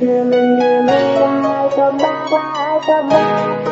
Geleng-geleng, come back.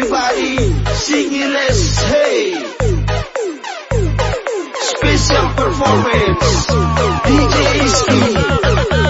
everybody singing let's hey Special performance DJ Ski